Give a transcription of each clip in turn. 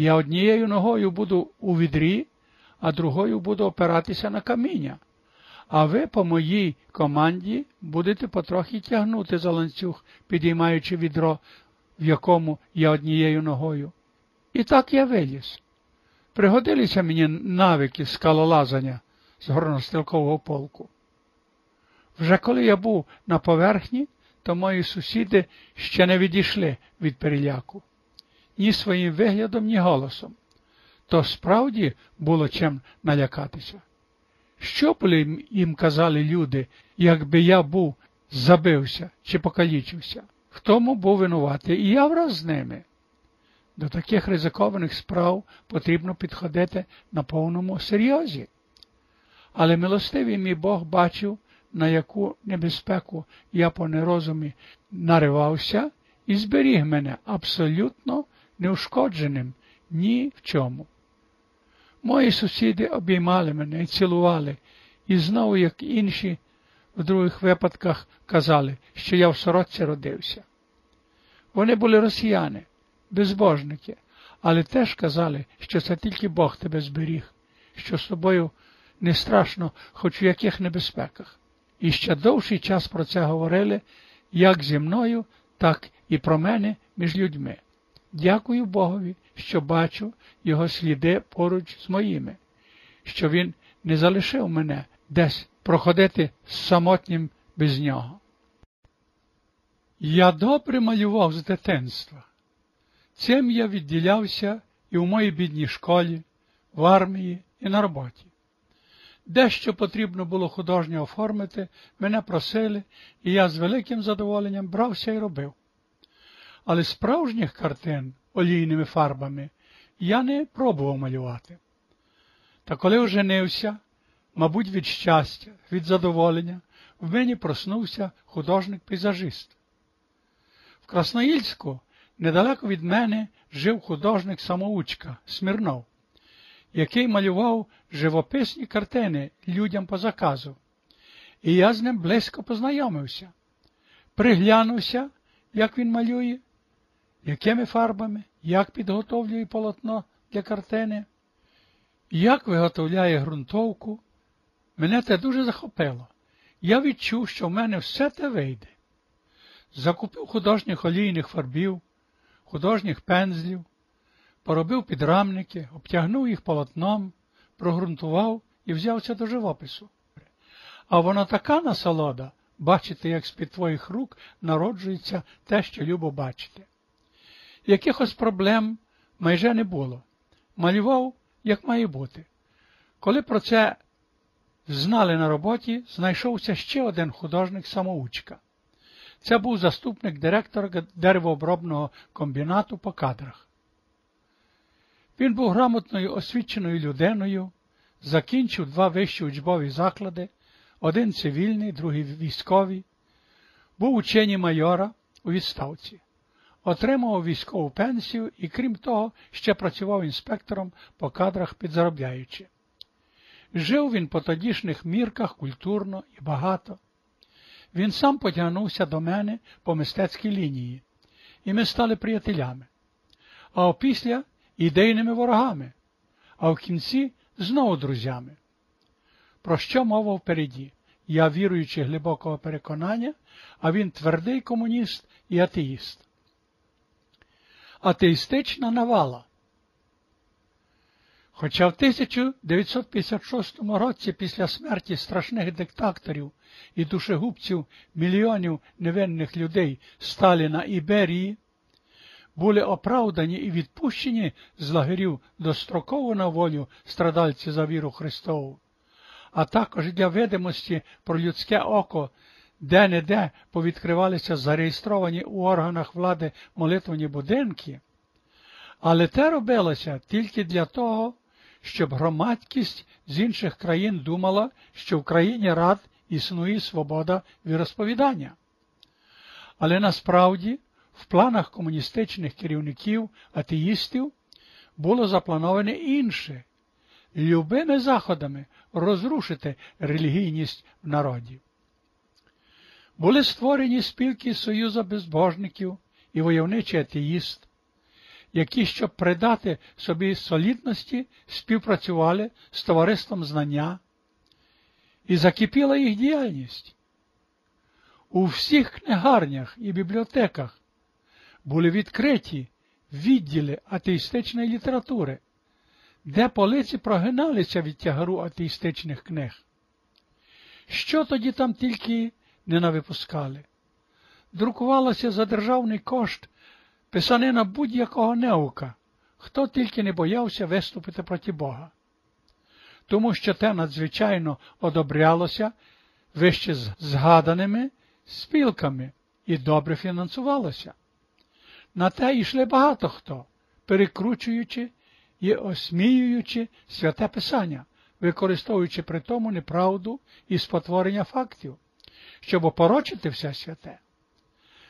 Я однією ногою буду у відрі, а другою буду опиратися на каміння. А ви по моїй команді будете потрохи тягнути за ланцюг, підіймаючи відро, в якому я однією ногою. І так я виліз. Пригодилися мені навики скалолазання з горнострілкового полку. Вже коли я був на поверхні, то мої сусіди ще не відійшли від переляку ні своїм виглядом, ні голосом. То справді було чим налякатися. Що б їм казали люди, якби я був забився чи покалічився? Тому був винуватий і я враз з ними. До таких ризикованих справ потрібно підходити на повному серйозі. Але милостивий мій Бог бачив, на яку небезпеку я по нерозумі наривався, і зберіг мене абсолютно неушкодженим ні в чому. Мої сусіди обіймали мене і цілували, і знову, як інші в других випадках казали, що я в сорочці родився. Вони були росіяни, безбожники, але теж казали, що це тільки Бог тебе зберіг, що з тобою не страшно, хоч у яких небезпеках. І ще довший час про це говорили як зі мною, так і про мене між людьми. Дякую Богові, що бачу його сліди поруч з моїми, що він не залишив мене десь проходити самотнім без нього. Я добре малював з дитинства. Цим я відділявся і в моїй бідній школі, в армії і на роботі. Дещо потрібно було художньо оформити, мене просили, і я з великим задоволенням брався і робив. Але справжніх картин олійними фарбами я не пробував малювати. Та коли оженився, мабуть, від щастя, від задоволення, в мені проснувся художник-пейзажист. В Красноїльську недалеко від мене жив художник самоучка Смірнов, який малював живописні картини людям по заказу, і я з ним близько познайомився, приглянувся, як він малює, якими фарбами, як підготовлює полотно для картини, як виготовляє ґрунтовку. Мене це дуже захопило. Я відчув, що в мене все те вийде. Закупив художніх олійних фарбів, художніх пензлів, поробив підрамники, обтягнув їх полотном, прогрунтував і взявся до живопису. А вона така насолода бачити, як з-під твоїх рук народжується те, що любо бачити. Якихось проблем майже не було. Малював, як має бути. Коли про це знали на роботі, знайшовся ще один художник-самоучка. Це був заступник директора деревообробного комбінату по кадрах. Він був грамотною освіченою людиною, закінчив два вищі учбові заклади, один цивільний, другий військовий, був учені майора у відставці, отримав військову пенсію і, крім того, ще працював інспектором по кадрах підзаробляючи. Жив він по тодішніх мірках культурно і багато. Він сам потягнувся до мене по мистецькій лінії, і ми стали приятелями. А опісля ідейними ворогами, а в кінці знову друзями. Про що мова впереді? Я віруючи глибокого переконання, а він твердий комуніст і атеїст. Атеїстична навала. Хоча в 1956 році після смерті страшних диктаторів і душегубців мільйонів невинних людей Сталіна і Берії, були оправдані і відпущені з лагерів достроково на волю страдальці за віру Христову, а також для видимості про людське око де-не-де повідкривалися зареєстровані у органах влади молитвені будинки, але те робилося тільки для того, щоб громадськість з інших країн думала, що в країні рад існує свобода віросповідання. Але насправді в планах комуністичних керівників атеїстів було заплановане інше любими заходами розрушити релігійність в народі. Були створені спілки Союзу безбожників і войовничий атеїст, які, щоб придати собі солідності, співпрацювали з товариством знання, і закипіла їх діяльність. У всіх книгарнях і бібліотеках були відкриті відділи атеїстичної літератури, де полиці прогиналися від тягару атеїстичних книг. Що тоді там тільки не навипускали? Друкувалася за державний кошт писанина будь-якого неука, хто тільки не боявся виступити проти Бога. Тому що те надзвичайно одобрялося вище згаданими спілками і добре фінансувалося. На те йшли багато хто, перекручуючи і осміюючи святе Писання, використовуючи при тому неправду і спотворення фактів, щоб опорочити все святе.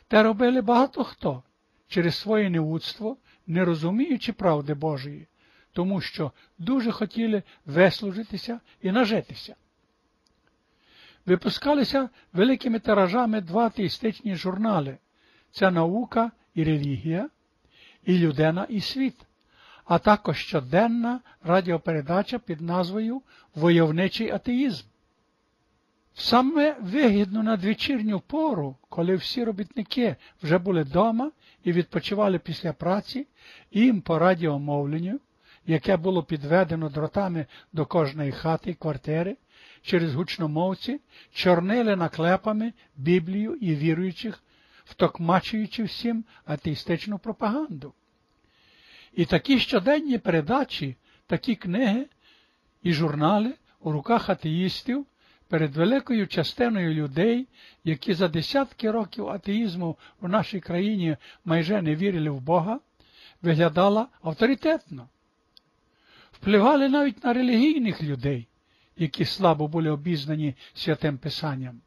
Те робили багато хто через своє неудство, не розуміючи правди Божої, тому що дуже хотіли вислужитися і нажитися. Випускалися великими тиражами два атеїстичні журнали це наука і релігія, і людина і світ, а також щоденна радіопередача під назвою Войовничий атеїзм. Саме вигідно надвечірню пору, коли всі робітники вже були вдома і відпочивали після праці, їм по радіомовленню, яке було підведено дротами до кожної хати і квартири, через гучномовці, чорнили наклепами Біблію і віруючих, втокмачуючи всім атеїстичну пропаганду. І такі щоденні передачі, такі книги і журнали у руках атеїстів перед великою частиною людей, які за десятки років атеїзму в нашій країні майже не вірили в Бога, виглядала авторитетно. Впливали навіть на релігійних людей, які слабо були обізнані святим Писанням.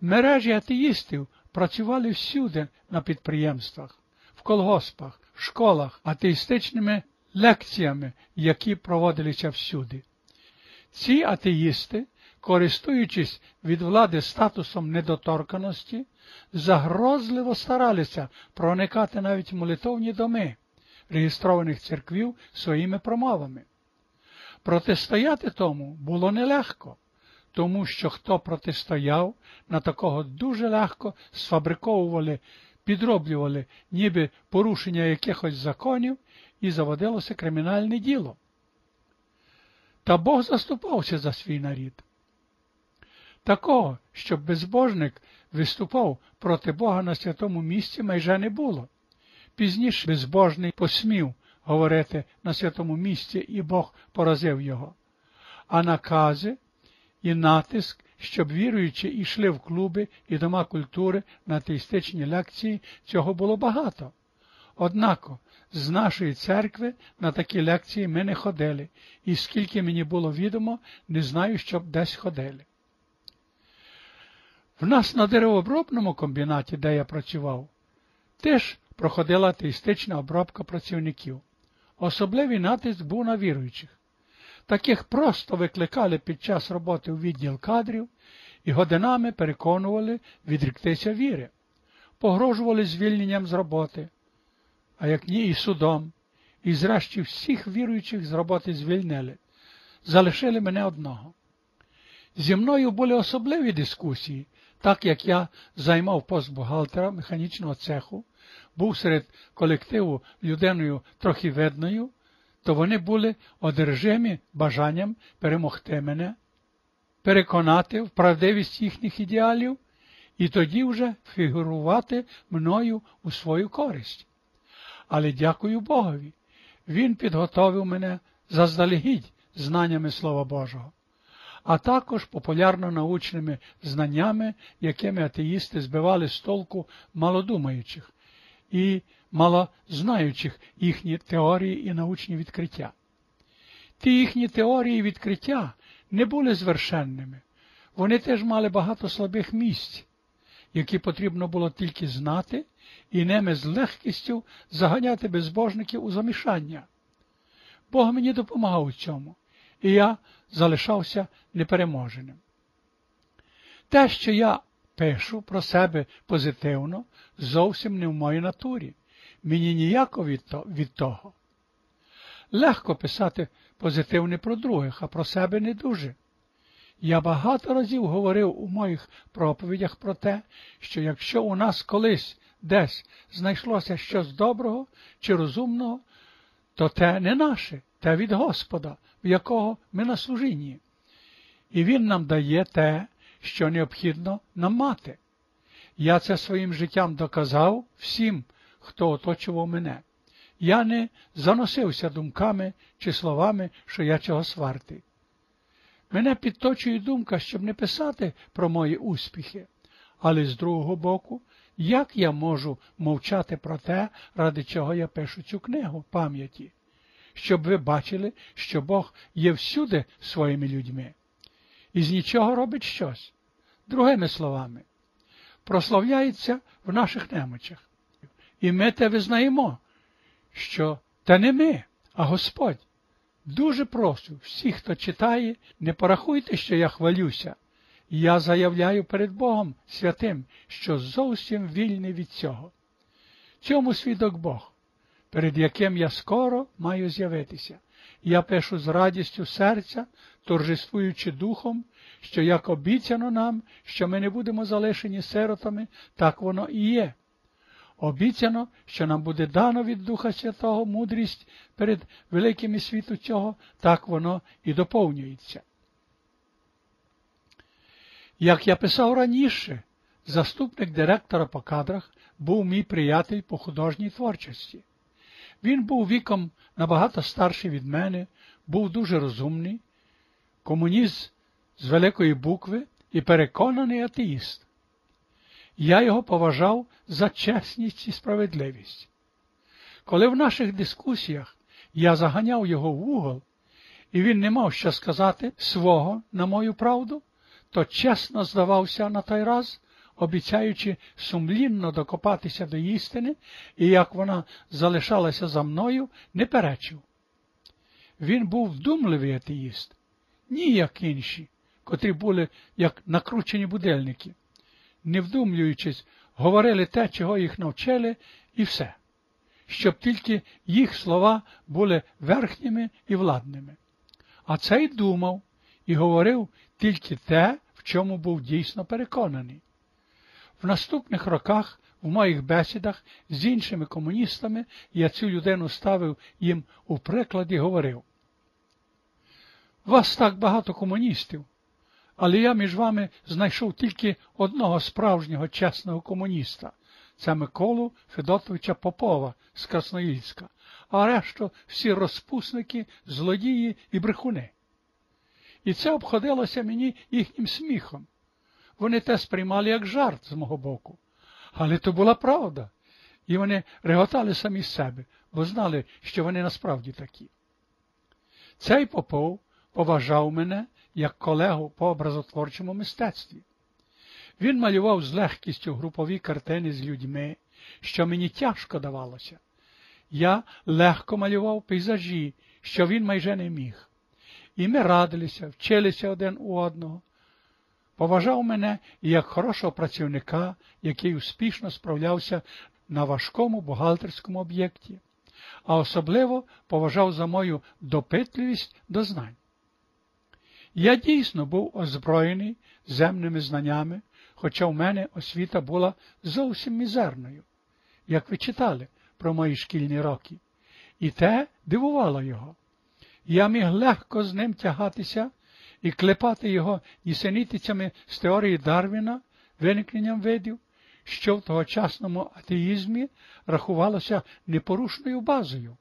Мережі атеїстів працювали всюди на підприємствах, в колгоспах, школах, атеїстичними лекціями, які проводилися всюди. Ці атеїсти користуючись від влади статусом недоторканості, загрозливо старалися проникати навіть молитовні доми реєстрованих церквів своїми промовами. Протистояти тому було нелегко, тому що хто протистояв, на такого дуже легко сфабриковували, підроблювали ніби порушення якихось законів і заводилося кримінальне діло. Та Бог заступався за свій нарід. Такого, щоб безбожник виступав проти Бога на святому місці, майже не було. Пізніше безбожний посмів говорити на святому місці, і Бог поразив його. А накази і натиск, щоб віруючи йшли в клуби і дома культури на атеїстичні лекції, цього було багато. Однако з нашої церкви на такі лекції ми не ходили, і скільки мені було відомо, не знаю, щоб десь ходили. В нас на деревообробному комбінаті, де я працював, теж проходила атеїстична обробка працівників. Особливий натиск був на віруючих. Таких просто викликали під час роботи у відділ кадрів і годинами переконували відріктися віри, погрожували звільненням з роботи, а як ні, і судом, і зрешті всіх віруючих з роботи звільнили, залишили мене одного. Зі мною були особливі дискусії, так як я займав пост бухгалтера механічного цеху, був серед колективу людиною трохи видною, то вони були одержимі бажанням перемогти мене, переконати в правдивість їхніх ідеалів і тоді вже фігурувати мною у свою користь. Але дякую Богові, Він підготовив мене заздалегідь знаннями Слова Божого а також популярно-научними знаннями, якими атеїсти збивали з толку малодумаючих і малознаючих їхні теорії і научні відкриття. Ті їхні теорії і відкриття не були звершенними, вони теж мали багато слабих місць, які потрібно було тільки знати і ними з легкістю заганяти безбожників у замішання. Бог мені допомагав у цьому, і я залишався непереможеним. Те, що я пишу про себе позитивно, зовсім не в моїй натурі. мені ніяко від того. Легко писати позитивне про других, а про себе не дуже. Я багато разів говорив у моїх проповідях про те, що якщо у нас колись десь знайшлося щось доброго чи розумного, то те не наше, те від Господа, в якого ми на служінні. І Він нам дає те, що необхідно нам мати. Я це своїм життям доказав всім, хто оточував мене. Я не заносився думками чи словами, що я чогось вартий. Мене підточує думка, щоб не писати про мої успіхи, але з другого боку, як я можу мовчати про те, ради чого я пишу цю книгу пам'яті, щоб ви бачили, що Бог є всюди своїми людьми, і з нічого робить щось, другими словами, прославляється в наших немочах. І ми те визнаємо, що це не ми, а Господь. Дуже прошу всіх, хто читає, не порахуйте, що я хвалюся. Я заявляю перед Богом святим, що зовсім вільний від цього. Цьому свідок Бог, перед яким я скоро маю з'явитися. Я пишу з радістю серця, торжествуючи духом, що як обіцяно нам, що ми не будемо залишені сиротами, так воно і є. Обіцяно, що нам буде дано від Духа Святого мудрість перед великими світу цього, так воно і доповнюється. Як я писав раніше, заступник директора по кадрах був мій приятель по художній творчості. Він був віком набагато старший від мене, був дуже розумний, комуніст з великої букви і переконаний атеїст. Я його поважав за чесність і справедливість. Коли в наших дискусіях я заганяв його в угол, і він не мав що сказати свого на мою правду, то чесно здавався на той раз, обіцяючи сумлінно докопатися до істини, і як вона залишалася за мною, не перечив. Він був вдумливий атеїст, ні як інші, котрі були як накручені будильники не вдумлюючись, говорили те, чого їх навчили, і все, щоб тільки їх слова були верхніми і владними. А цей думав і говорив тільки те, в чому був дійсно переконаний. В наступних роках в моїх бесідах з іншими комуністами я цю людину ставив їм у приклад і говорив. Вас так багато комуністів, але я між вами знайшов тільки одного справжнього чесного комуніста це Миколу Федотовича Попова з Красноїльська, а решту всі розпусники, злодії і брехуни. І це обходилося мені їхнім сміхом. Вони те сприймали як жарт з мого боку. Але то була правда, і вони реготали самі з себе, бо знали, що вони насправді такі. Цей Попов поважав мене як колегу по образотворчому мистецтві. Він малював з легкістю групові картини з людьми, що мені тяжко давалося. Я легко малював пейзажі, що він майже не міг. І ми радилися, вчилися один у одного. Поважав мене як хорошого працівника, який успішно справлявся на важкому бухгалтерському об'єкті, а особливо поважав за мою допитливість до знань. Я дійсно був озброєний земними знаннями, хоча в мене освіта була зовсім мізерною, як ви читали про мої шкільні роки, і те дивувало його. Я міг легко з ним тягатися і клепати його нісенітицями з теорії Дарвіна, виникненням видів, що в тогочасному атеїзмі рахувалося непорушною базою.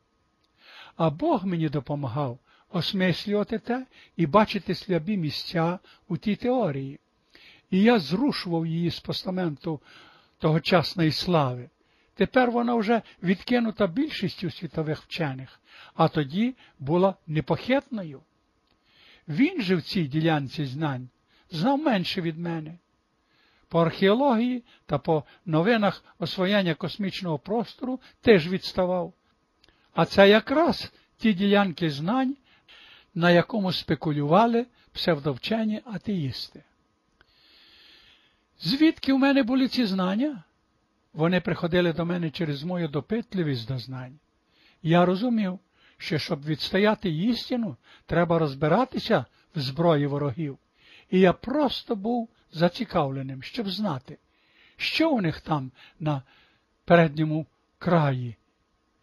А Бог мені допомагав осмислювати те і бачити слабі місця у тій теорії. І я зрушував її з постаменту тогочасної слави. Тепер вона вже відкинута більшістю світових вчених, а тоді була непохитною. Він же в цій ділянці знань знав менше від мене. По археології та по новинах освоєння космічного простору теж відставав. А це якраз ті ділянки знань, на якому спекулювали псевдовчені атеїсти. Звідки в мене були ці знання? Вони приходили до мене через мою допитливість до знань. Я розумів, що щоб відстояти істину, треба розбиратися в зброї ворогів, і я просто був зацікавленим, щоб знати, що у них там на передньому краї